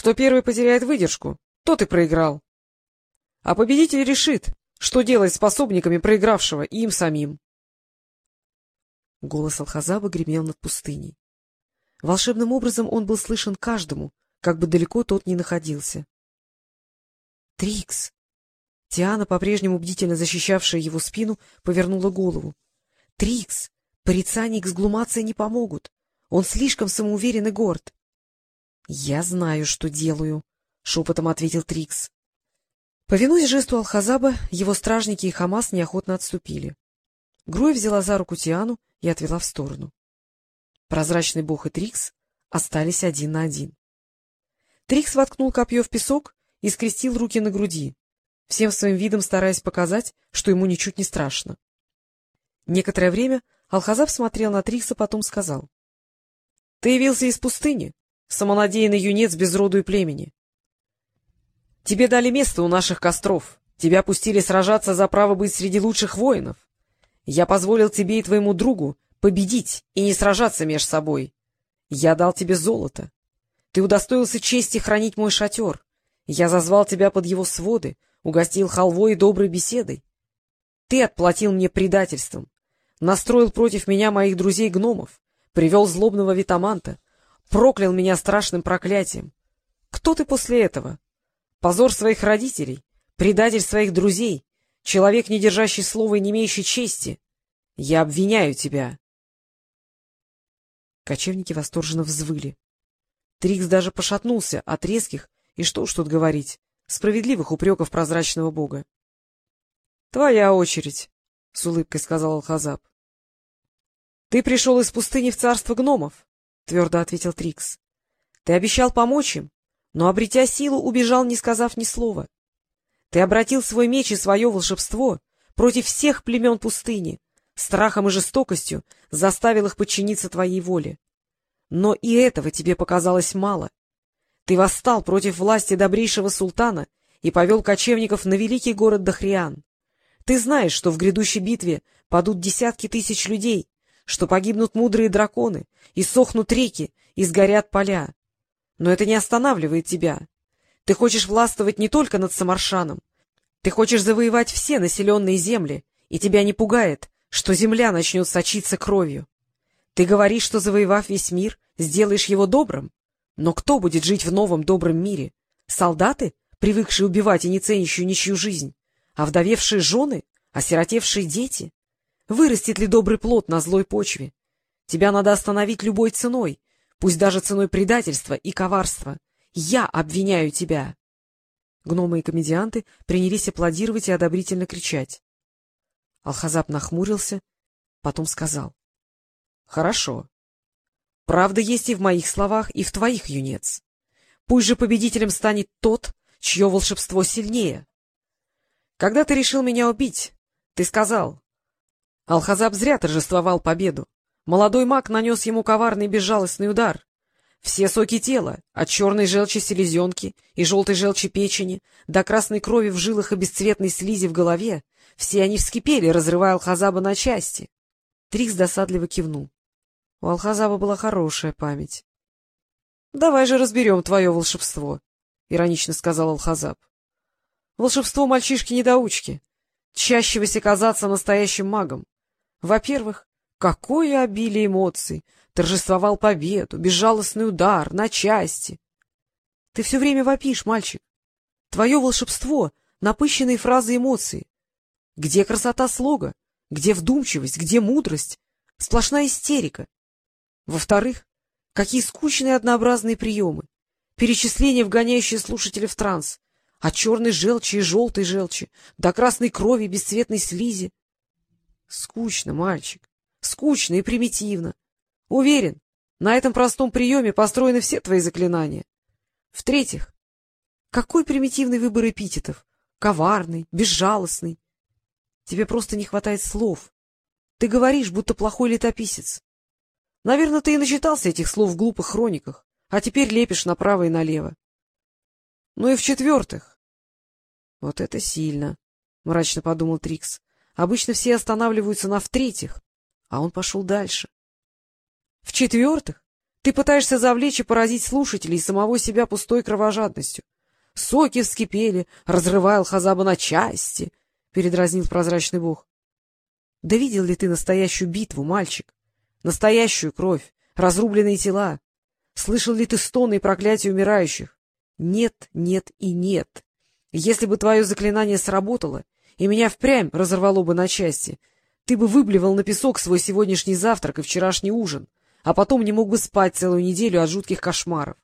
Кто первый потеряет выдержку, тот и проиграл. А победитель решит, что делать с пособниками проигравшего и им самим. Голос Алхазаба гремел над пустыней. Волшебным образом он был слышен каждому, как бы далеко тот ни находился. — Трикс! Тиана, по-прежнему бдительно защищавшая его спину, повернула голову. — Трикс! Порицание и эксглумация не помогут. Он слишком самоуверен и горд. — Я знаю, что делаю, — шепотом ответил Трикс. Повинуясь жесту Алхазаба, его стражники и Хамас неохотно отступили. Груя взяла за руку Тиану и отвела в сторону. Прозрачный бог и Трикс остались один на один. Трикс воткнул копье в песок и скрестил руки на груди, всем своим видом стараясь показать, что ему ничуть не страшно. Некоторое время Алхазаб смотрел на Трикса, потом сказал. — Ты явился из пустыни, самонадеянный юнец без роду и племени. Тебе дали место у наших костров, тебя пустили сражаться за право быть среди лучших воинов. Я позволил тебе и твоему другу победить и не сражаться меж собой. Я дал тебе золото. Ты удостоился чести хранить мой шатер. Я зазвал тебя под его своды, угостил халвой и доброй беседой. Ты отплатил мне предательством, настроил против меня моих друзей-гномов, привел злобного витаманта, проклял меня страшным проклятием. Кто ты после этого? Позор своих родителей, предатель своих друзей, человек, не держащий слова и не имеющий чести. Я обвиняю тебя. Кочевники восторженно взвыли. Трикс даже пошатнулся от резких, и что уж тут говорить, справедливых упреков прозрачного бога. — Твоя очередь, — с улыбкой сказал Алхазаб. — Ты пришел из пустыни в царство гномов, — твердо ответил Трикс. — Ты обещал помочь им, но, обретя силу, убежал, не сказав ни слова. Ты обратил свой меч и свое волшебство против всех племен пустыни, страхом и жестокостью заставил их подчиниться твоей воле. Но и этого тебе показалось мало. Ты восстал против власти добрейшего султана и повел кочевников на великий город Дахриан. Ты знаешь, что в грядущей битве падут десятки тысяч людей, что погибнут мудрые драконы, и сохнут реки, и сгорят поля. Но это не останавливает тебя. Ты хочешь властвовать не только над Самаршаном. Ты хочешь завоевать все населенные земли, и тебя не пугает, что земля начнет сочиться кровью. Ты говоришь, что, завоевав весь мир, сделаешь его добрым? Но кто будет жить в новом добром мире? Солдаты, привыкшие убивать и не ценящую ничью жизнь? Овдовевшие жены? Осиротевшие дети? Вырастет ли добрый плод на злой почве? Тебя надо остановить любой ценой, пусть даже ценой предательства и коварства. Я обвиняю тебя! Гномы и комедианты принялись аплодировать и одобрительно кричать. Алхазаб нахмурился, потом сказал. — Хорошо. Правда есть и в моих словах, и в твоих, юнец. Пусть же победителем станет тот, чье волшебство сильнее. Когда ты решил меня убить, ты сказал. Алхазаб зря торжествовал победу. Молодой маг нанес ему коварный безжалостный удар. Все соки тела, от черной желчи селезенки и желтой желчи печени до красной крови в жилах и бесцветной слизи в голове, все они вскипели, разрывая Алхазаба на части. Трикс досадливо кивнул. У Алхазаба была хорошая память. — Давай же разберем твое волшебство, — иронично сказал Алхазаб. — Волшебство мальчишки-недоучки, чащегося казаться настоящим магом. Во-первых, какое обилие эмоций! Торжествовал победу, безжалостный удар, на части. Ты все время вопишь, мальчик. Твое волшебство — напыщенные фразы эмоций. Где красота слога? Где вдумчивость? Где мудрость? Сплошная истерика. Во-вторых, какие скучные однообразные приемы. Перечисления, вгоняющие слушателя в транс. От черной желчи и желтой желчи до красной крови и бесцветной слизи. Скучно, мальчик. Скучно и примитивно. Уверен, на этом простом приеме построены все твои заклинания. В-третьих, какой примитивный выбор эпитетов? Коварный, безжалостный, Тебе просто не хватает слов. Ты говоришь, будто плохой летописец. Наверное, ты и начитался этих слов в глупых хрониках, а теперь лепишь направо и налево. Ну и в-четвертых... — Вот это сильно, — мрачно подумал Трикс. Обычно все останавливаются на в-третьих, а он пошел дальше. — В-четвертых, Ты пытаешься завлечь и поразить слушателей и самого себя пустой кровожадностью. Соки вскипели, разрывая Алхазаба на части, — передразнил прозрачный бог. — Да видел ли ты настоящую битву, мальчик? Настоящую кровь, разрубленные тела? Слышал ли ты стоны и проклятия умирающих? Нет, нет и нет. Если бы твое заклинание сработало, и меня впрямь разорвало бы на части, ты бы выблевал на песок свой сегодняшний завтрак и вчерашний ужин, а потом не мог бы спать целую неделю от жутких кошмаров.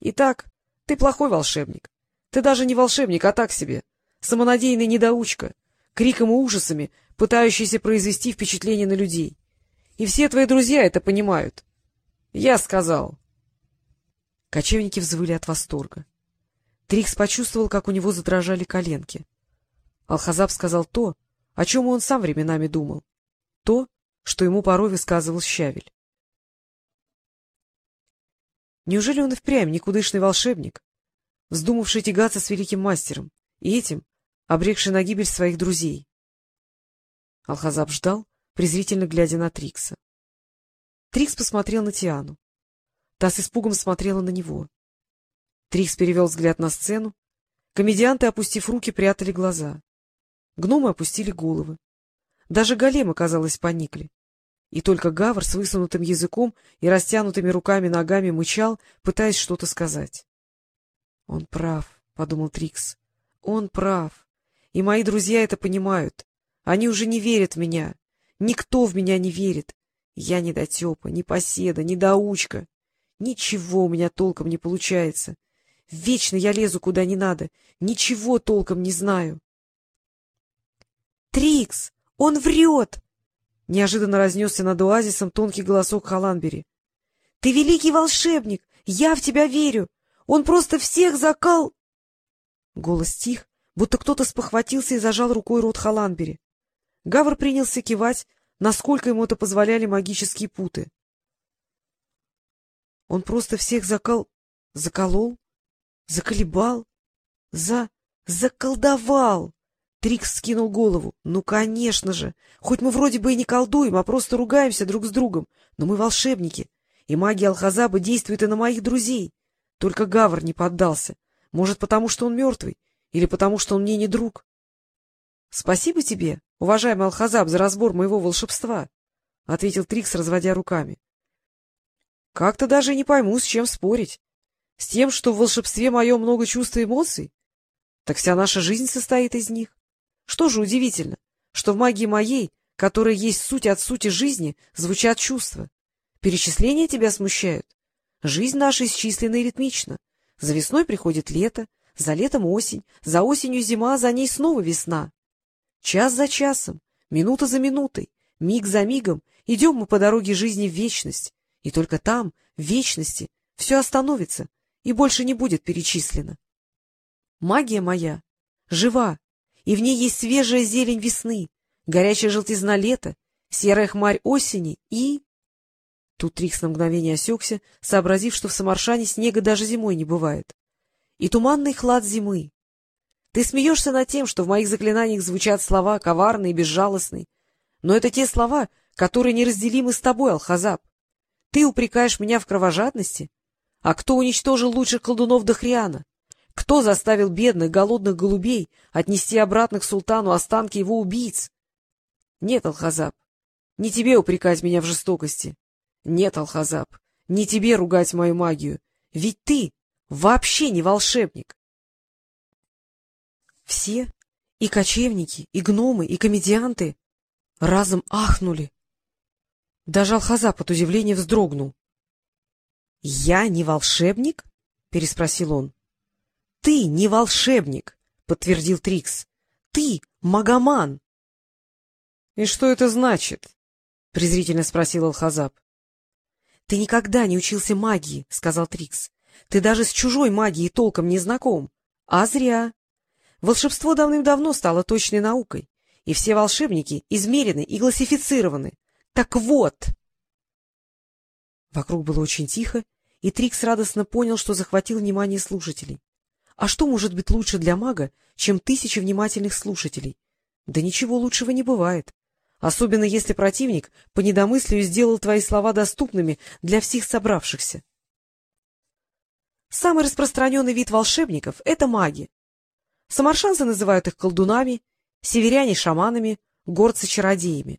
Итак, ты плохой волшебник. Ты даже не волшебник, а так себе. Самонадеянный недоучка, криком и ужасами, пытающийся произвести впечатление на людей. И все твои друзья это понимают. Я сказал. Кочевники взвыли от восторга. Трикс почувствовал, как у него задрожали коленки. Алхазаб сказал то, о чем он сам временами думал, то, что ему порой высказывал Щавель. Неужели он и впрямь никудышный волшебник, вздумавший тягаться с великим мастером и этим обрекший на гибель своих друзей? Алхазаб ждал, презрительно глядя на Трикса. Трикс посмотрел на Тиану. Та с испугом смотрела на него. Трикс перевел взгляд на сцену. Комедианты, опустив руки, прятали глаза. Гномы опустили головы. Даже големы, казалось, поникли. И только Гавр с высунутым языком и растянутыми руками-ногами мычал, пытаясь что-то сказать. — Он прав, — подумал Трикс. — Он прав. И мои друзья это понимают. Они уже не верят в меня. Никто в меня не верит. Я не дотепа, не поседа, не доучка. Ничего у меня толком не получается. Вечно я лезу куда не надо. Ничего толком не знаю. Трикс! Он врет! — неожиданно разнесся над оазисом тонкий голосок Халанбери. — Ты великий волшебник! Я в тебя верю! Он просто всех закал... Голос тих, будто кто-то спохватился и зажал рукой рот Халанбери. Гавр принялся кивать, насколько ему это позволяли магические путы. Он просто всех закол... заколол, заколебал, за... заколдовал! Трикс скинул голову. — Ну, конечно же! Хоть мы вроде бы и не колдуем, а просто ругаемся друг с другом, но мы волшебники, и магия Алхазаба действует и на моих друзей. Только Гавр не поддался. Может, потому что он мертвый, или потому что он мне не друг. — Спасибо тебе, уважаемый Алхазаб, за разбор моего волшебства, — ответил Трикс, разводя руками. — Как-то даже не пойму, с чем спорить. С тем, что в волшебстве моем много чувств и эмоций? Так вся наша жизнь состоит из них. Что же удивительно, что в магии моей, которая есть суть от сути жизни, звучат чувства. Перечисления тебя смущают. Жизнь наша исчислена и ритмична. За весной приходит лето, за летом осень, за осенью зима, за ней снова весна. Час за часом, минута за минутой, миг за мигом идем мы по дороге жизни в вечность, и только там, в вечности, все остановится и больше не будет перечислено. Магия моя жива, и в ней есть свежая зелень весны, горячая желтизна лета, серая хмарь осени и... Тут Трикс на мгновение осекся, сообразив, что в Самаршане снега даже зимой не бывает. И туманный хлад зимы. Ты смеешься над тем, что в моих заклинаниях звучат слова коварные и безжалостные, но это те слова, которые неразделимы с тобой, Алхазаб. Ты упрекаешь меня в кровожадности? А кто уничтожил лучших колдунов Дахриана? Кто заставил бедных, голодных голубей отнести обратно к султану останки его убийц? Нет, Алхазаб, не тебе упрекать меня в жестокости. Нет, Алхазаб, не тебе ругать мою магию, ведь ты вообще не волшебник. Все, и кочевники, и гномы, и комедианты, разом ахнули. Даже Алхазаб от удивления вздрогнул. — Я не волшебник? — переспросил он. Ты не волшебник, — подтвердил Трикс. — Ты магоман. — И что это значит? — презрительно спросил Алхазаб. — Ты никогда не учился магии, — сказал Трикс. — Ты даже с чужой магией толком не знаком. А зря. Волшебство давным-давно стало точной наукой, и все волшебники измерены и классифицированы. Так вот! Вокруг было очень тихо, и Трикс радостно понял, что захватил внимание слушателей. А что может быть лучше для мага, чем тысячи внимательных слушателей? Да ничего лучшего не бывает. особенно если противник по недомыслию сделал твои слова доступными для всех собравшихся. Самый распространенный вид волшебников — это маги. Самаршанцы называют их колдунами, северяне — шаманами, горцы — чародеями.